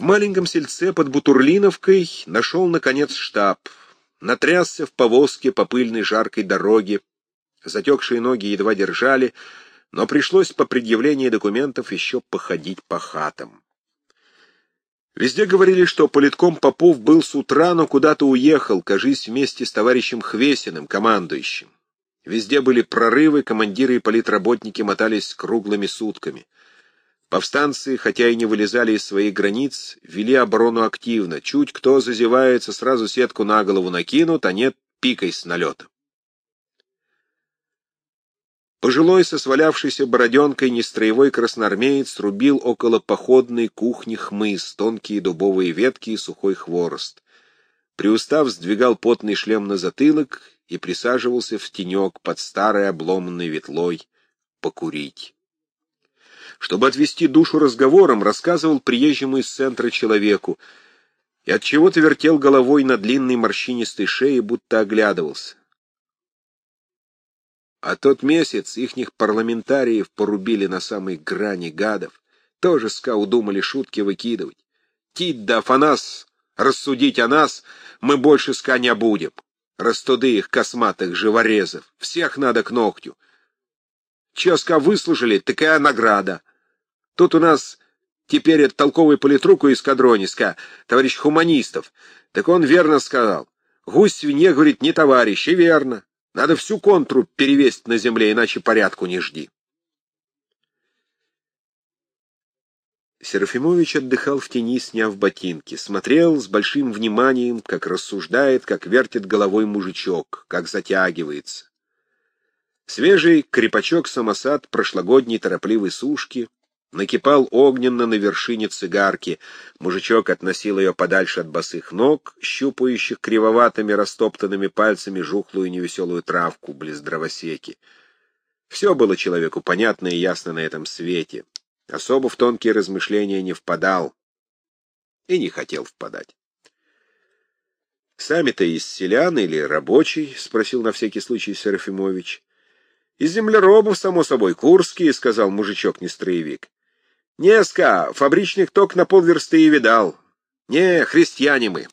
В маленьком сельце под Бутурлиновкой нашел, наконец, штаб. Натрясся в повозке по пыльной жаркой дороге. Затекшие ноги едва держали, но пришлось по предъявлении документов еще походить по хатам. Везде говорили, что политком Попов был с утра, но куда-то уехал, кажись, вместе с товарищем Хвесиным, командующим. Везде были прорывы, командиры и политработники мотались круглыми сутками. Повстанцы, хотя и не вылезали из своих границ, вели оборону активно. Чуть кто зазевается, сразу сетку на голову накинут, а нет, пикой с налета. Пожилой со свалявшейся бороденкой нестроевой красноармеец рубил около походной кухни хмыз, тонкие дубовые ветки и сухой хворост. Приустав сдвигал потный шлем на затылок и присаживался в тенек под старой обломанной ветлой покурить. Чтобы отвести душу разговором, рассказывал приезжему из центра человеку, и от чего то вертел головой на длинной морщинистой шее, будто оглядывался. А тот месяц ихних парламентариев порубили на самой грани гадов. Тоже ска удумали шутки выкидывать. Тит да Афанас, рассудить о нас мы больше ска не будем. Растуды их косматых живорезов. Всех надо к ногтю. Че ска выслужили, такая награда. Тут у нас теперь это толковый политрук у эскадрониска, товарищ Хуманистов. Так он верно сказал. Гусь свинье, говорит, не товарищ, и верно. Надо всю контру перевесить на земле, иначе порядку не жди. Серафимович отдыхал в тени, сняв ботинки, смотрел с большим вниманием, как рассуждает, как вертит головой мужичок, как затягивается. Свежий крепачок-самосад прошлогодней торопливой сушки — Накипал огненно на вершине цигарки. Мужичок относил ее подальше от босых ног, щупающих кривоватыми растоптанными пальцами жухлую невеселую травку близ дровосеки. Все было человеку понятно и ясно на этом свете. Особо в тонкие размышления не впадал и не хотел впадать. «Сами-то из селян или рабочий?» — спросил на всякий случай Серафимович. «Из землеробов, само собой, курские», — сказал мужичок-нестроевик. Неска, фабричных ток на полверсты и видал. Не, христиане мы.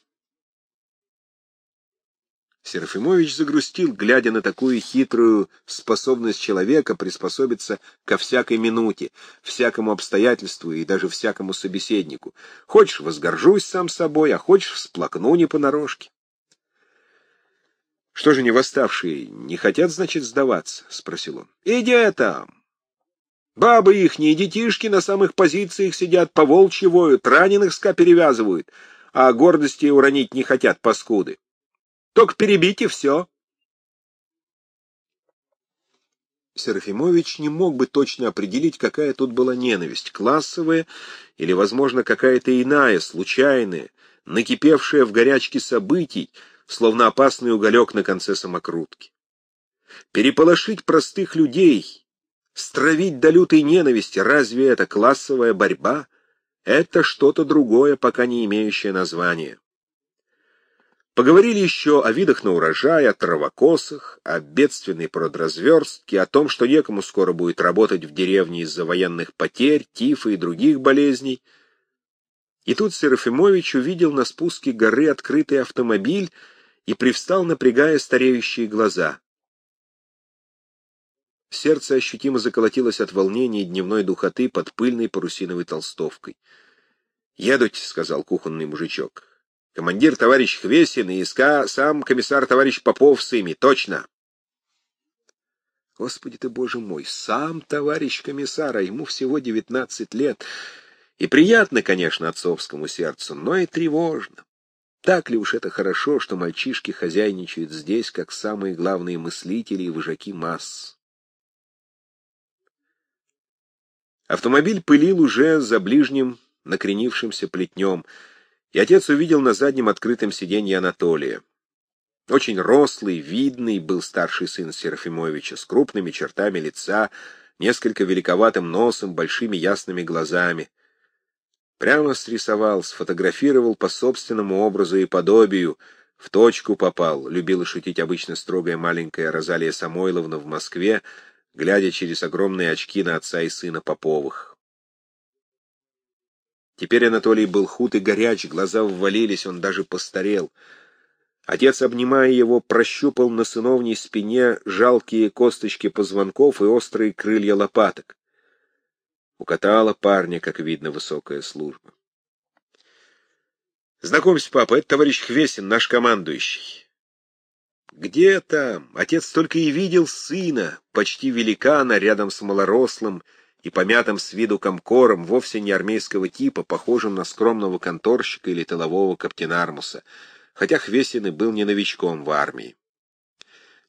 Серафимович загрустил, глядя на такую хитрую способность человека приспособиться ко всякой минуте, всякому обстоятельству и даже всякому собеседнику. Хочешь, возгоржусь сам собой, а хочешь, всплакну не понарошке. Что же не восставшие, не хотят, значит, сдаваться? — спросил он. — Иди там. Бабы ихние детишки на самых позициях сидят, по волчьи воют, раненых ска перевязывают, а гордости уронить не хотят, паскуды. Только перебить и все. Серафимович не мог бы точно определить, какая тут была ненависть, классовая или, возможно, какая-то иная, случайная, накипевшая в горячке событий, словно опасный уголек на конце самокрутки. Переполошить простых людей, Стравить до лютой ненависти, разве это классовая борьба? Это что-то другое, пока не имеющее названия. Поговорили еще о видах на урожай, о травокосах, о бедственной продразверстке, о том, что некому скоро будет работать в деревне из-за военных потерь, тифа и других болезней. И тут Серафимович увидел на спуске горы открытый автомобиль и привстал, напрягая стареющие глаза. Сердце ощутимо заколотилось от волнения и дневной духоты под пыльной парусиновой толстовкой. «Едуть», — сказал кухонный мужичок. «Командир товарищ Хвесин и СК сам комиссар товарищ Попов с ими, точно». Господи ты, боже мой, сам товарищ комиссар, а ему всего девятнадцать лет. И приятно, конечно, отцовскому сердцу, но и тревожно. Так ли уж это хорошо, что мальчишки хозяйничают здесь, как самые главные мыслители и вожаки масс? Автомобиль пылил уже за ближним накренившимся плетнем, и отец увидел на заднем открытом сиденье Анатолия. Очень рослый, видный был старший сын Серафимовича, с крупными чертами лица, несколько великоватым носом, большими ясными глазами. Прямо срисовал, сфотографировал по собственному образу и подобию, в точку попал, любила шутить обычно строгая маленькая Розалия Самойловна в Москве, глядя через огромные очки на отца и сына Поповых. Теперь Анатолий был худ и горяч, глаза ввалились, он даже постарел. Отец, обнимая его, прощупал на сыновней спине жалкие косточки позвонков и острые крылья лопаток. Укатала парня, как видно, высокая служба. «Знакомься, папа, это товарищ Хвесин, наш командующий». Где там? Отец только и видел сына, почти великана, рядом с малорослым и помятым с виду комкором, вовсе не армейского типа, похожим на скромного конторщика или тылового каптенармуса, хотя Хвесин и был не новичком в армии.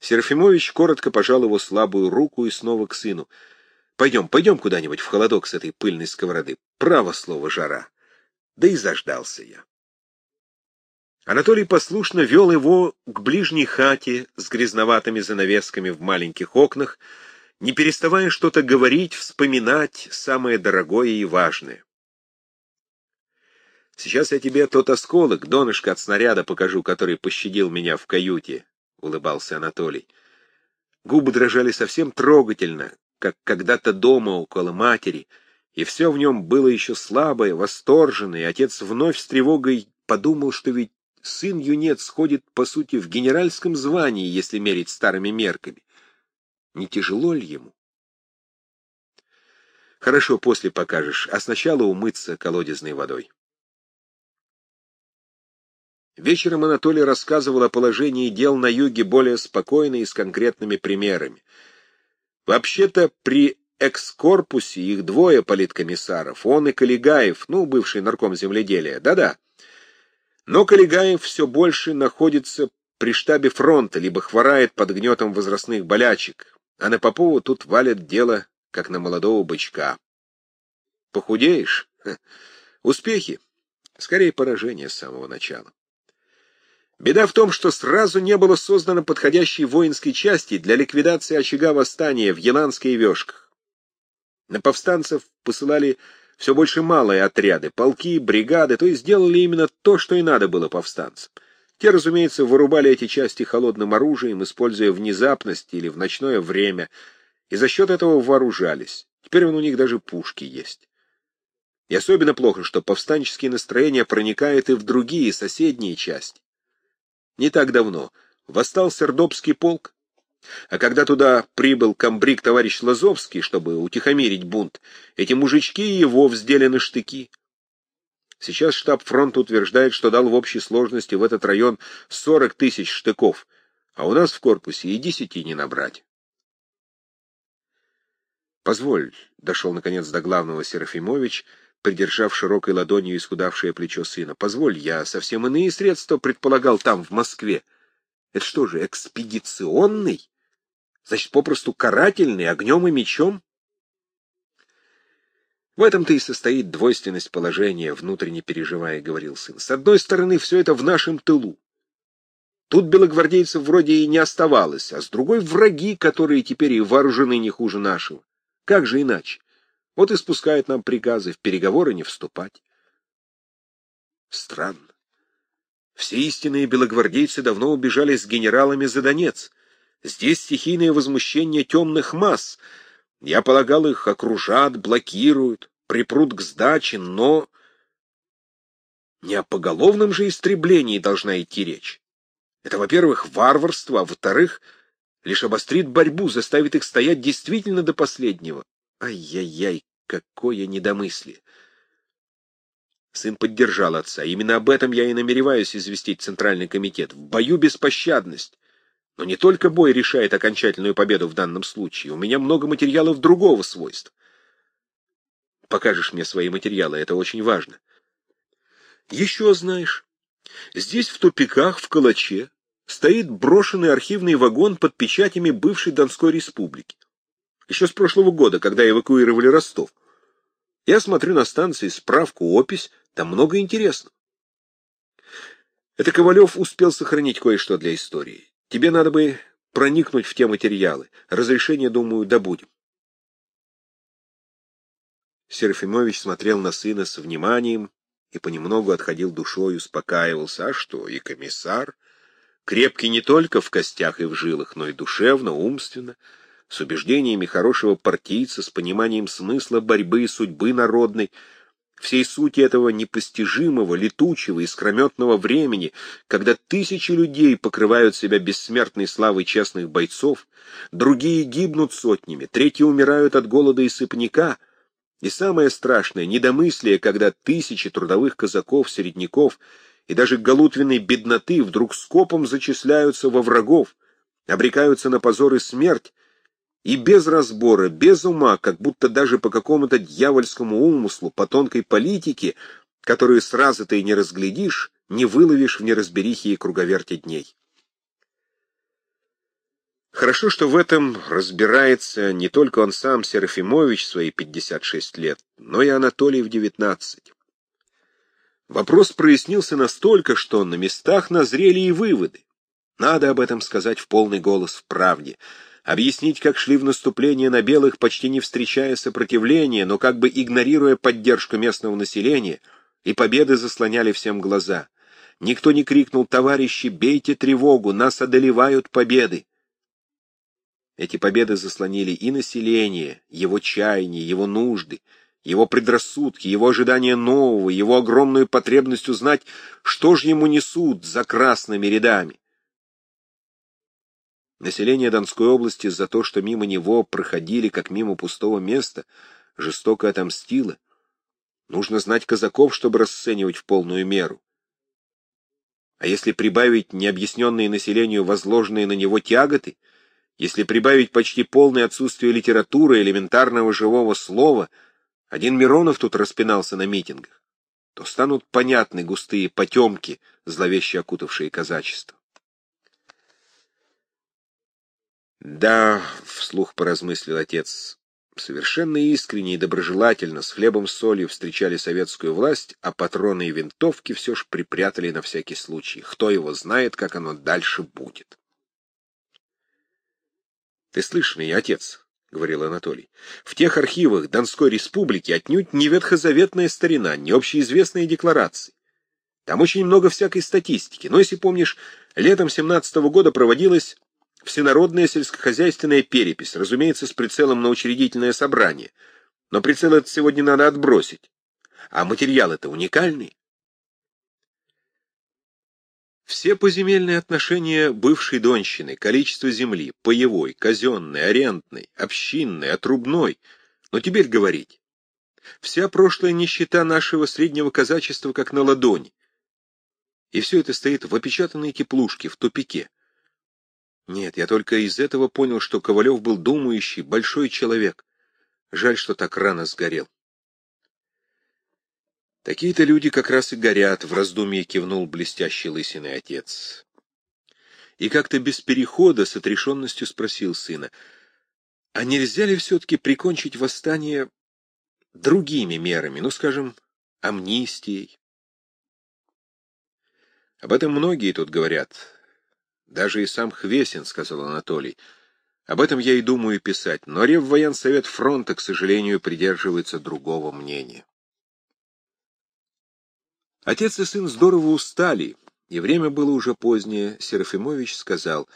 Серафимович коротко пожал его слабую руку и снова к сыну. «Пойдем, пойдем куда-нибудь в холодок с этой пыльной сковороды. Право слово, жара. Да и заждался я». Анатолий послушно вел его к ближней хате с грязноватыми занавесками в маленьких окнах, не переставая что-то говорить, вспоминать самое дорогое и важное. «Сейчас я тебе тот осколок, донышко от снаряда покажу, который пощадил меня в каюте», — улыбался Анатолий. Губы дрожали совсем трогательно, как когда-то дома около матери, и все в нем было еще слабое, восторженное, и отец вновь с тревогой подумал, что ведь сын-юнец сходит, по сути, в генеральском звании, если мерить старыми мерками. Не тяжело ли ему? Хорошо, после покажешь, а сначала умыться колодезной водой. Вечером Анатолий рассказывал о положении дел на юге более спокойно и с конкретными примерами. Вообще-то при экскорпусе их двое политкомиссаров, он и Калигаев, ну, бывший нарком земледелия, да-да. Но Калигаев все больше находится при штабе фронта, либо хворает под гнетом возрастных болячек, а на Попова тут валят дело, как на молодого бычка. Похудеешь? Ха. Успехи? Скорее, поражение с самого начала. Беда в том, что сразу не было создано подходящей воинской части для ликвидации очага восстания в Еланской Вешках. На повстанцев посылали все больше малые отряды, полки, бригады, то есть делали именно то, что и надо было повстанцам. Те, разумеется, вырубали эти части холодным оружием, используя внезапность или в ночное время, и за счет этого вооружались. Теперь у них даже пушки есть. И особенно плохо, что повстанческие настроения проникают и в другие соседние части. Не так давно восстал Сердобский полк, а когда туда прибыл комбриг товарищ Лазовский, чтобы утихомирить бунт, эти мужички его вздели на штыки. Сейчас штаб фронта утверждает, что дал в общей сложности в этот район 40 тысяч штыков, а у нас в корпусе и десяти не набрать. «Позволь», — дошел наконец до главного Серафимович, придержав широкой ладонью исхудавшее плечо сына, — «позволь, я совсем иные средства предполагал там, в Москве. Это что же, экспедиционный? Значит, попросту карательный, огнем и мечом? В этом-то и состоит двойственность положения, внутренне переживая, — говорил сын. С одной стороны, все это в нашем тылу. Тут белогвардейцев вроде и не оставалось, а с другой — враги, которые теперь и вооружены не хуже нашего. Как же иначе? Вот и спускают нам приказы в переговоры не вступать. Странно. Все истинные белогвардейцы давно убежали с генералами за Донец. Здесь стихийное возмущение темных масс. Я полагал, их окружат, блокируют, припрут к сдаче, но... Не о поголовном же истреблении должна идти речь. Это, во-первых, варварство, а во-вторых, лишь обострит борьбу, заставит их стоять действительно до последнего. Ай-яй-яй, какое недомыслие! Сын поддержал отца. Именно об этом я и намереваюсь известить Центральный комитет. В бою беспощадность. Но не только бой решает окончательную победу в данном случае. У меня много материалов другого свойства. Покажешь мне свои материалы, это очень важно. Еще знаешь, здесь в тупиках, в Калаче, стоит брошенный архивный вагон под печатями бывшей Донской республики. Еще с прошлого года, когда эвакуировали Ростов. Я смотрю на станции справку, опись, там много интересного. Это Ковалев успел сохранить кое-что для истории. Тебе надо бы проникнуть в те материалы. Разрешение, думаю, добудем. Серафимович смотрел на сына с вниманием и понемногу отходил душой, успокаивался. А что, и комиссар? Крепкий не только в костях и в жилах, но и душевно, умственно, с убеждениями хорошего партийца, с пониманием смысла борьбы и судьбы народной. Всей сути этого непостижимого, летучего, искрометного времени, когда тысячи людей покрывают себя бессмертной славой честных бойцов, другие гибнут сотнями, третьи умирают от голода и сыпняка, и самое страшное — недомыслие, когда тысячи трудовых казаков, середняков и даже галутвенной бедноты вдруг скопом зачисляются во врагов, обрекаются на позор и смерть, и без разбора, без ума, как будто даже по какому-то дьявольскому умыслу, по тонкой политике, которую сразу ты и не разглядишь, не выловишь в неразберихе и круговерте дней. Хорошо, что в этом разбирается не только он сам, Серафимович, свои 56 лет, но и Анатолий в 19. Вопрос прояснился настолько, что на местах назрели и выводы. Надо об этом сказать в полный голос в правде — объяснить, как шли в наступление на белых, почти не встречая сопротивления, но как бы игнорируя поддержку местного населения, и победы заслоняли всем глаза. Никто не крикнул «Товарищи, бейте тревогу, нас одолевают победы!» Эти победы заслонили и население, его чаяния, его нужды, его предрассудки, его ожидания нового, его огромную потребность узнать, что же ему несут за красными рядами. Население Донской области за то, что мимо него проходили, как мимо пустого места, жестоко отомстило. Нужно знать казаков, чтобы расценивать в полную меру. А если прибавить необъясненные населению возложенные на него тяготы, если прибавить почти полное отсутствие литературы, элементарного живого слова, один Миронов тут распинался на митингах, то станут понятны густые потемки, зловеще окутавшие казачество. Да, вслух поразмыслил отец, совершенно искренне и доброжелательно с хлебом с солью встречали советскую власть, а патроны и винтовки все ж припрятали на всякий случай. Кто его знает, как оно дальше будет. Ты слышишь меня, отец? — говорил Анатолий. — В тех архивах Донской республики отнюдь не ветхозаветная старина, не общеизвестные декларации. Там очень много всякой статистики, но, если помнишь, летом 17 -го года проводилась всенародная сельскохозяйственная перепись, разумеется, с прицелом на учредительное собрание. Но прицел это сегодня надо отбросить. А материал это уникальный. Все поземельные отношения бывшей Донщины, количество земли, паевой, казенной, арендной, общинной, отрубной, но теперь говорить. Вся прошлая нищета нашего среднего казачества как на ладони. И все это стоит в опечатанной теплушке, в тупике. Нет, я только из этого понял, что Ковалев был думающий, большой человек. Жаль, что так рано сгорел. Такие-то люди как раз и горят, в раздумье кивнул блестящий лысиный отец. И как-то без перехода с отрешенностью спросил сына, а нельзя ли все-таки прикончить восстание другими мерами, ну, скажем, амнистией? Об этом многие тут говорят, даже и сам Хвесин, — сказал Анатолий. Об этом я и думаю писать, но Реввоенсовет фронта, к сожалению, придерживается другого мнения. Отец и сын здорово устали, и время было уже позднее. Серафимович сказал,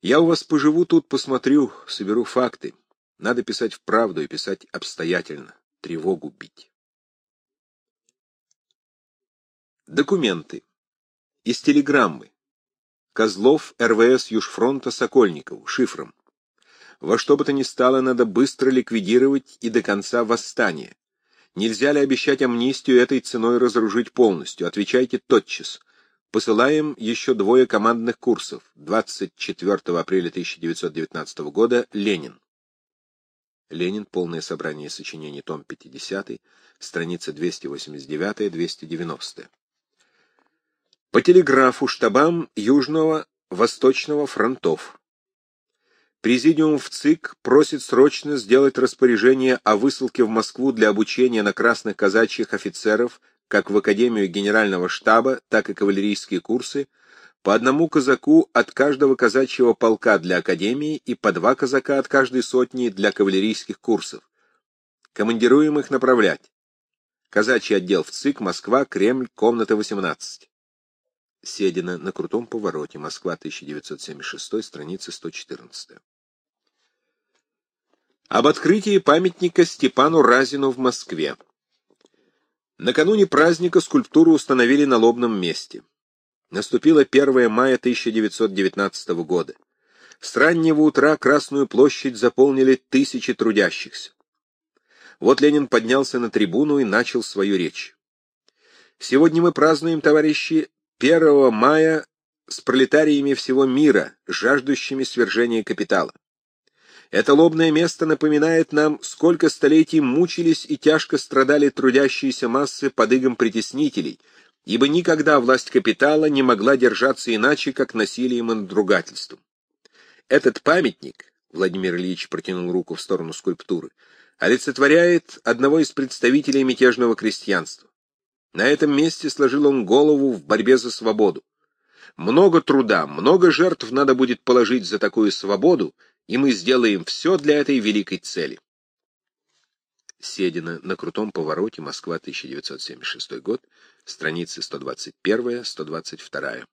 «Я у вас поживу тут, посмотрю, соберу факты. Надо писать вправду и писать обстоятельно, тревогу бить». Документы. Из телеграммы. Козлов, РВС Южфронта, Сокольникову, шифром. Во что бы то ни стало, надо быстро ликвидировать и до конца восстание. Нельзя ли обещать амнистию этой ценой разоружить полностью? Отвечайте тотчас. Посылаем еще двое командных курсов. 24 апреля 1919 года. Ленин. Ленин. Полное собрание сочинений. Том 50. Страница 289-290 по телеграфу штабам Южного Восточного фронтов. Президиум в ЦИК просит срочно сделать распоряжение о высылке в Москву для обучения на красных казачьих офицеров как в Академию Генерального штаба, так и кавалерийские курсы, по одному казаку от каждого казачьего полка для Академии и по два казака от каждой сотни для кавалерийских курсов. Командируем их направлять. Казачий отдел в ЦИК, Москва, Кремль, комната 18. Седина на крутом повороте. Москва, 1976, страница 114. Об открытии памятника Степану Разину в Москве. Накануне праздника скульптуру установили на лобном месте. Наступило 1 мая 1919 года. С раннего утра Красную площадь заполнили тысячи трудящихся. Вот Ленин поднялся на трибуну и начал свою речь. Сегодня мы празднуем, товарищи, 1 мая с пролетариями всего мира, жаждущими свержения капитала. Это лобное место напоминает нам, сколько столетий мучились и тяжко страдали трудящиеся массы под игом притеснителей, ибо никогда власть капитала не могла держаться иначе, как насилием и надругательством. Этот памятник, Владимир Ильич протянул руку в сторону скульптуры, олицетворяет одного из представителей мятежного крестьянства. На этом месте сложил он голову в борьбе за свободу. Много труда, много жертв надо будет положить за такую свободу, и мы сделаем все для этой великой цели. Седина на крутом повороте, Москва, 1976 год, страницы 121-122.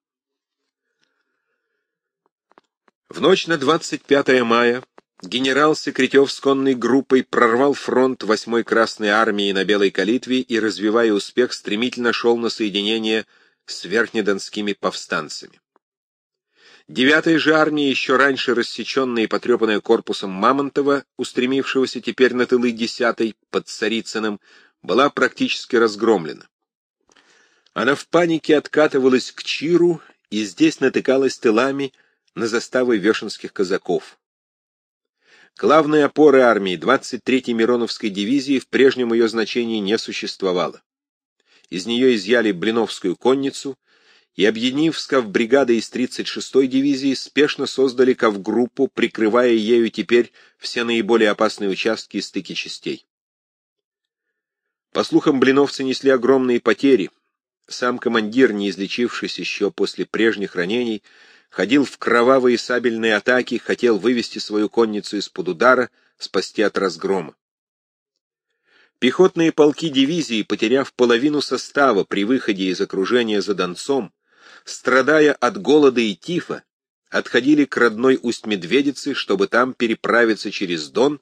В ночь на 25 мая генерал Секретев с конной группой прорвал фронт 8-й Красной армии на Белой Калитве и, развивая успех, стремительно шел на соединение с верхнедонскими повстанцами. Девятая же армия, еще раньше рассеченная и потрепанная корпусом Мамонтова, устремившегося теперь на тылы десятой под Царицыным, была практически разгромлена. Она в панике откатывалась к Чиру и здесь натыкалась тылами на заставы вешенских казаков. Главной опоры армии 23-й Мироновской дивизии в прежнем ее значении не существовало. Из нее изъяли Блиновскую конницу, и, объединив бригады из 36-й дивизии, спешно создали ковгруппу, прикрывая ею теперь все наиболее опасные участки и стыки частей. По слухам, блиновцы несли огромные потери. Сам командир, не излечившись еще после прежних ранений, ходил в кровавые сабельные атаки, хотел вывести свою конницу из-под удара, спасти от разгрома. Пехотные полки дивизии, потеряв половину состава при выходе из окружения за Донцом, страдая от голода и тифа, отходили к родной Усть-Медведице, чтобы там переправиться через Дон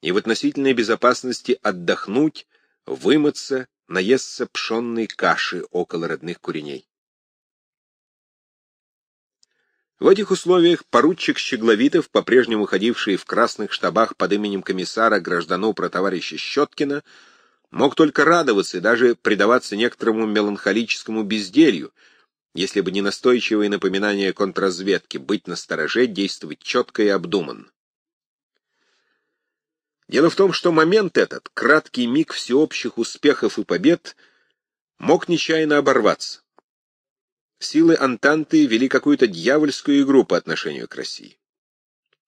и в относительной безопасности отдохнуть, вымыться, наесться пшенной каши около родных куреней. В этих условиях поручик Щегловитов, по-прежнему ходивший в красных штабах под именем комиссара граждану про товарища Щеткина, мог только радоваться и даже предаваться некоторому меланхолическому безделью, если бы не настойчивые напоминания контрразведки, быть настороже, действовать четко и обдуманно. Дело в том, что момент этот, краткий миг всеобщих успехов и побед, мог нечаянно оборваться. Силы Антанты вели какую-то дьявольскую игру по отношению к России.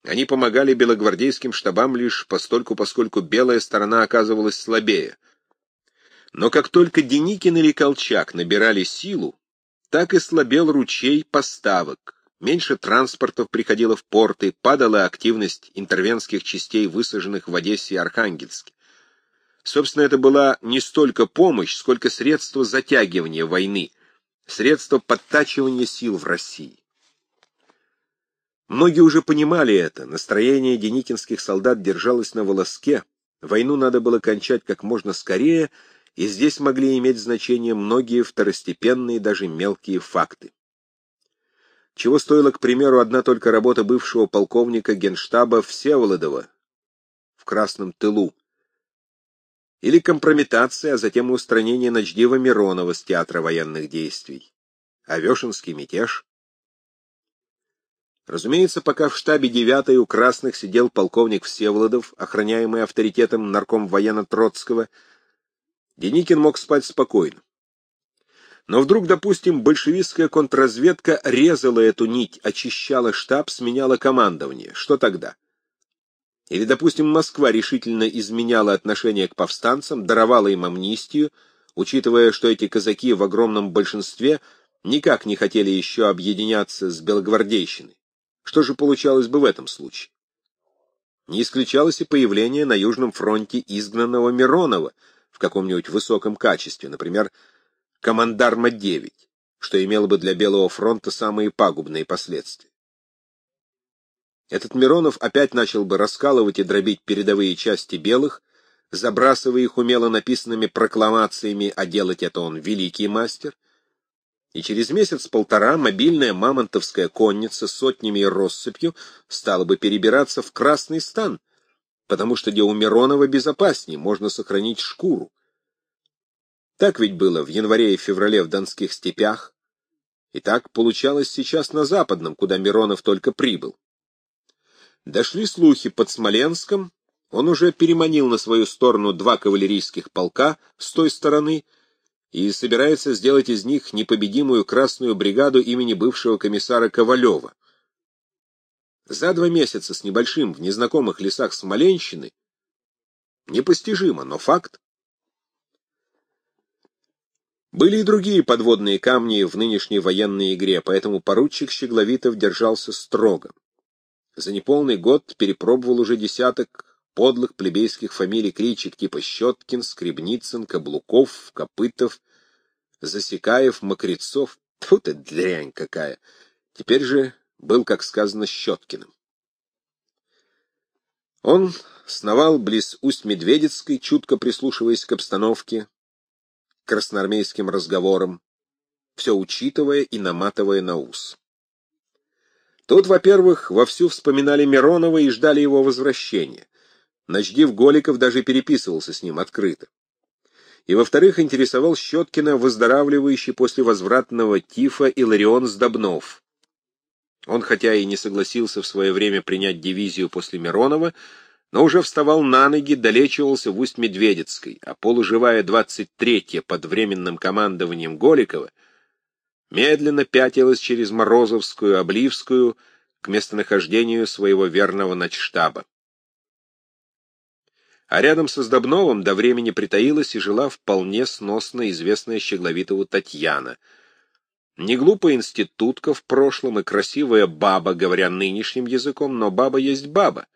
Они помогали белогвардейским штабам лишь постольку, поскольку белая сторона оказывалась слабее. Но как только Деникин или Колчак набирали силу, так и слабел ручей поставок, меньше транспортов приходило в порты, падала активность интервенских частей, высаженных в Одессе и Архангельске. Собственно, это была не столько помощь, сколько средство затягивания войны, средство подтачивания сил в России. Многие уже понимали это, настроение деникинских солдат держалось на волоске, войну надо было кончать как можно скорее — и здесь могли иметь значение многие второстепенные, даже мелкие факты. Чего стоила, к примеру, одна только работа бывшего полковника генштаба Всеволодова в Красном тылу, или компрометация, а затем и устранение Ночдива Миронова с театра военных действий, Авешинский мятеж. Разумеется, пока в штабе 9 у Красных сидел полковник Всеволодов, охраняемый авторитетом нарком военно Троцкого, Деникин мог спать спокойно. Но вдруг, допустим, большевистская контрразведка резала эту нить, очищала штаб, сменяла командование. Что тогда? Или, допустим, Москва решительно изменяла отношение к повстанцам, даровала им амнистию, учитывая, что эти казаки в огромном большинстве никак не хотели еще объединяться с белогвардейщиной. Что же получалось бы в этом случае? Не исключалось и появление на Южном фронте изгнанного Миронова, в каком-нибудь высоком качестве, например, Командарма-9, что имело бы для Белого фронта самые пагубные последствия. Этот Миронов опять начал бы раскалывать и дробить передовые части белых, забрасывая их умело написанными прокламациями, а делать это он великий мастер. И через месяц-полтора мобильная мамонтовская конница с сотнями и россыпью стала бы перебираться в Красный стан, потому что где у Миронова безопаснее, можно сохранить шкуру. Так ведь было в январе и феврале в Донских степях, и так получалось сейчас на Западном, куда Миронов только прибыл. Дошли слухи под Смоленском, он уже переманил на свою сторону два кавалерийских полка с той стороны и собирается сделать из них непобедимую красную бригаду имени бывшего комиссара Ковалева. За два месяца с небольшим в незнакомых лесах Смоленщины непостижимо, но факт. Были и другие подводные камни в нынешней военной игре, поэтому поручик Щегловитов держался строго. За неполный год перепробовал уже десяток подлых плебейских фамилий кличек типа Щеткин, Скребницын, Каблуков, Копытов, Засекаев, Мокрецов. Тьфу ты, дрянь какая! Теперь же был, как сказано, Щеткиным. Он сновал близ Усть-Медведецкой, чутко прислушиваясь к обстановке, красноармейским разговорам, все учитывая и наматывая на ус. Тут, во-первых, вовсю вспоминали Миронова и ждали его возвращения. Начдив Голиков даже переписывался с ним открыто. И, во-вторых, интересовал Щеткина выздоравливающий после возвратного тифа Иларион Сдобнов. Он хотя и не согласился в свое время принять дивизию после Миронова, но уже вставал на ноги, долечивался в Усть-Медведецкой, а полуживая 23-я под временным командованием Голикова медленно пятилась через Морозовскую, Обливскую к местонахождению своего верного начштаба. А рядом со Сдобновым до времени притаилась и жила вполне сносно известная Щегловитову Татьяна. Не глупая институтка в прошлом и красивая баба, говоря нынешним языком, но баба есть баба.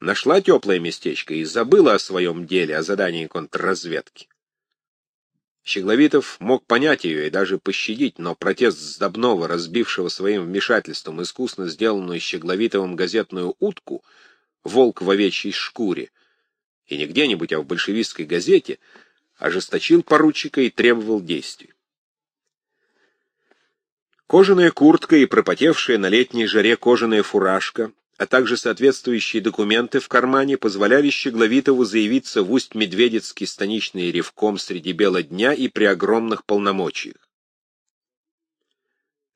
Нашла теплое местечко и забыла о своем деле, о задании контрразведки. Щегловитов мог понять ее и даже пощадить, но протест Сдобнова, разбившего своим вмешательством искусно сделанную Щегловитовым газетную утку, волк в овечьей шкуре, и не где-нибудь, а в большевистской газете, ожесточил поручика и требовал действий. Кожаная куртка и пропотевшая на летней жаре кожаная фуражка а также соответствующие документы в кармане позволяли Щегловитову заявиться в Усть-Медведецкий станичный ревком среди бела дня и при огромных полномочиях.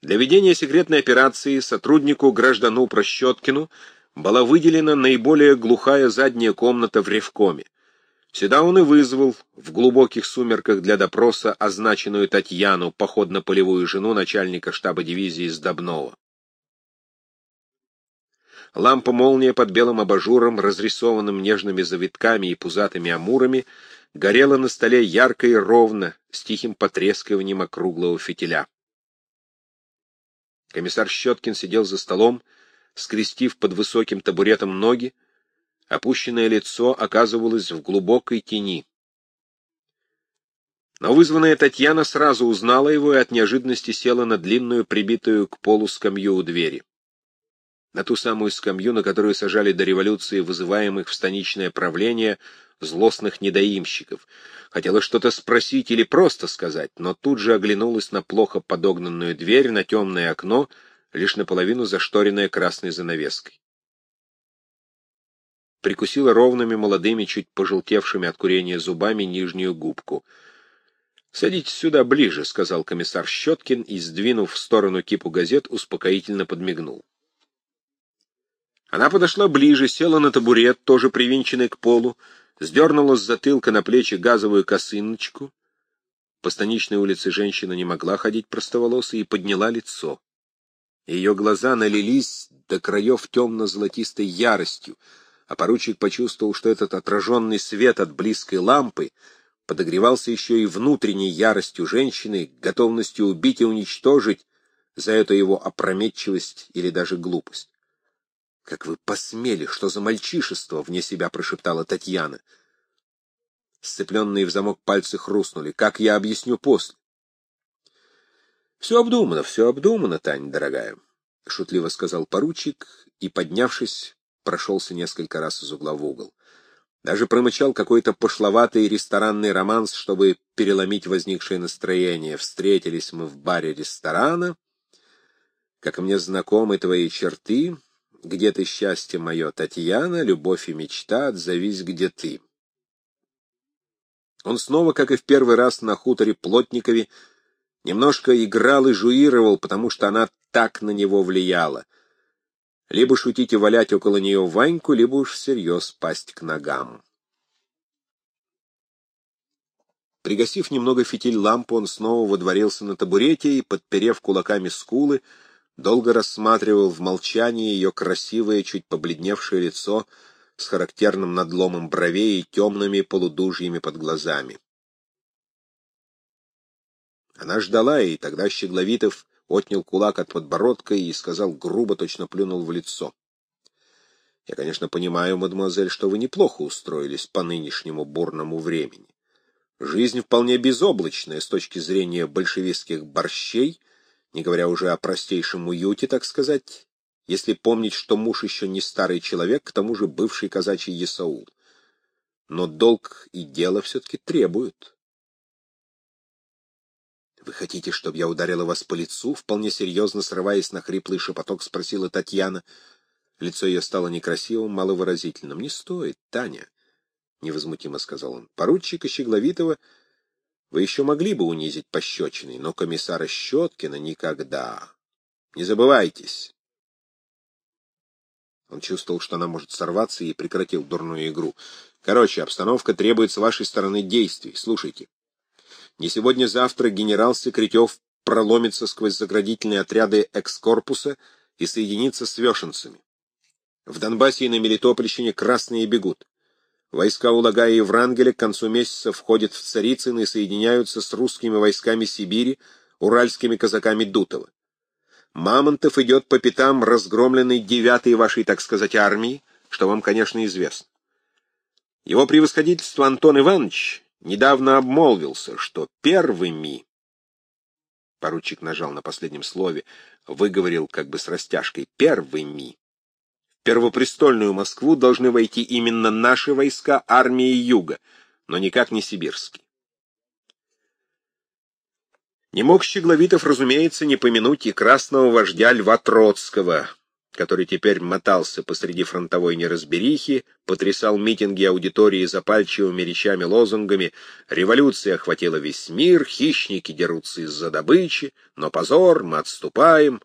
Для ведения секретной операции сотруднику граждану Прощеткину была выделена наиболее глухая задняя комната в ревкоме. Сюда он и вызвал в глубоких сумерках для допроса означенную Татьяну, походно-полевую жену начальника штаба дивизии Сдобнова. Лампа-молния под белым абажуром, разрисованным нежными завитками и пузатыми амурами, горела на столе ярко и ровно, с тихим потрескиванием округлого фитиля. Комиссар Щеткин сидел за столом, скрестив под высоким табуретом ноги, опущенное лицо оказывалось в глубокой тени. Но вызванная Татьяна сразу узнала его и от неожиданности села на длинную, прибитую к полу скамью у двери на ту самую скамью, на которую сажали до революции вызываемых в станичное правление злостных недоимщиков. Хотела что-то спросить или просто сказать, но тут же оглянулась на плохо подогнанную дверь, на темное окно, лишь наполовину зашторенное красной занавеской. Прикусила ровными, молодыми, чуть пожелтевшими от курения зубами нижнюю губку. «Садитесь сюда ближе», — сказал комиссар Щеткин и, сдвинув в сторону кипу газет, успокоительно подмигнул. Она подошла ближе, села на табурет, тоже привинченный к полу, сдернула с затылка на плечи газовую косыночку. По станичной улице женщина не могла ходить простоволосой и подняла лицо. Ее глаза налились до краев темно-золотистой яростью, а поручик почувствовал, что этот отраженный свет от близкой лампы подогревался еще и внутренней яростью женщины, готовностью убить и уничтожить за эту его опрометчивость или даже глупость. «Как вы посмели! Что за мальчишество?» — вне себя прошептала Татьяна. Сцепленные в замок пальцы хрустнули. «Как я объясню после?» «Все обдумано, все обдумано, Таня, дорогая», — шутливо сказал поручик и, поднявшись, прошелся несколько раз из угла в угол. Даже промычал какой-то пошловатый ресторанный романс, чтобы переломить возникшее настроение. Встретились мы в баре ресторана. Как мне знакомы твои черты, где ты, счастье мое, Татьяна, любовь и мечта, отзовись, где ты. Он снова, как и в первый раз на хуторе Плотникове, немножко играл и жуировал, потому что она так на него влияла — либо шутить и валять около нее Ваньку, либо уж всерьез пасть к ногам. Пригасив немного фитиль лампы, он снова водворился на табурете и, подперев кулаками скулы, долго рассматривал в молчании ее красивое, чуть побледневшее лицо с характерным надломом бровей и темными полудужьями под глазами. Она ждала, и тогда Щегловитов отнял кулак от подбородка и сказал грубо, точно плюнул в лицо. Я, конечно, понимаю, мадемуазель, что вы неплохо устроились по нынешнему бурному времени. Жизнь вполне безоблачная с точки зрения большевистских борщей, не говоря уже о простейшем уюте, так сказать, если помнить, что муж еще не старый человек, к тому же бывший казачий Есаул. Но долг и дело все-таки требуют. «Вы хотите, чтобы я ударила вас по лицу?» Вполне серьезно срываясь на хриплый шепоток, спросила Татьяна. Лицо ее стало некрасивым, маловыразительным. «Не стоит, Таня», — невозмутимо сказал он. «Поручика Щегловитова вы еще могли бы унизить пощечиной, но комиссара Щеткина никогда. Не забывайтесь». Он чувствовал, что она может сорваться, и прекратил дурную игру. «Короче, обстановка требует с вашей стороны действий. Слушайте». Не сегодня-завтра генерал Секретев проломится сквозь заградительные отряды экскорпуса и соединится с вешенцами. В Донбассе и на Мелитопольщине красные бегут. Войска Улагая и Врангеля к концу месяца входят в Царицын и соединяются с русскими войсками Сибири, уральскими казаками Дутова. Мамонтов идет по пятам разгромленной девятой вашей, так сказать, армии, что вам, конечно, известно. Его превосходительство Антон Иванович недавно обмолвился, что первыми... Поручик нажал на последнем слове, выговорил как бы с растяжкой «первыми». Первопрестольную Москву должны войти именно наши войска армии Юга, но никак не сибирские. Не мог Щегловитов, разумеется, не помянуть и красного вождя Льва Троцкого, который теперь мотался посреди фронтовой неразберихи, потрясал митинги аудитории запальчивыми речами лозунгами «Революция охватила весь мир, хищники дерутся из-за добычи, но позор, мы отступаем».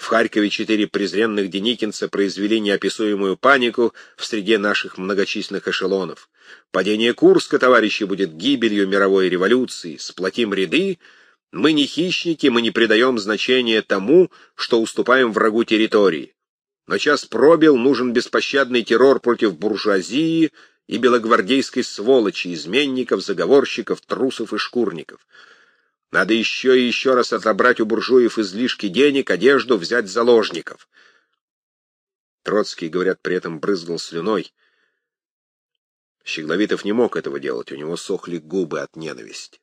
В Харькове четыре презренных деникинца произвели неописуемую панику в среде наших многочисленных эшелонов. Падение Курска, товарищи, будет гибелью мировой революции. Сплотим ряды, мы не хищники, мы не придаем значения тому, что уступаем врагу территории. Но час пробил, нужен беспощадный террор против буржуазии и белогвардейской сволочи, изменников, заговорщиков, трусов и шкурников. Надо еще и еще раз отобрать у буржуев излишки денег, одежду, взять заложников. Троцкий, говорят, при этом брызгал слюной. Щегловитов не мог этого делать, у него сохли губы от ненависти.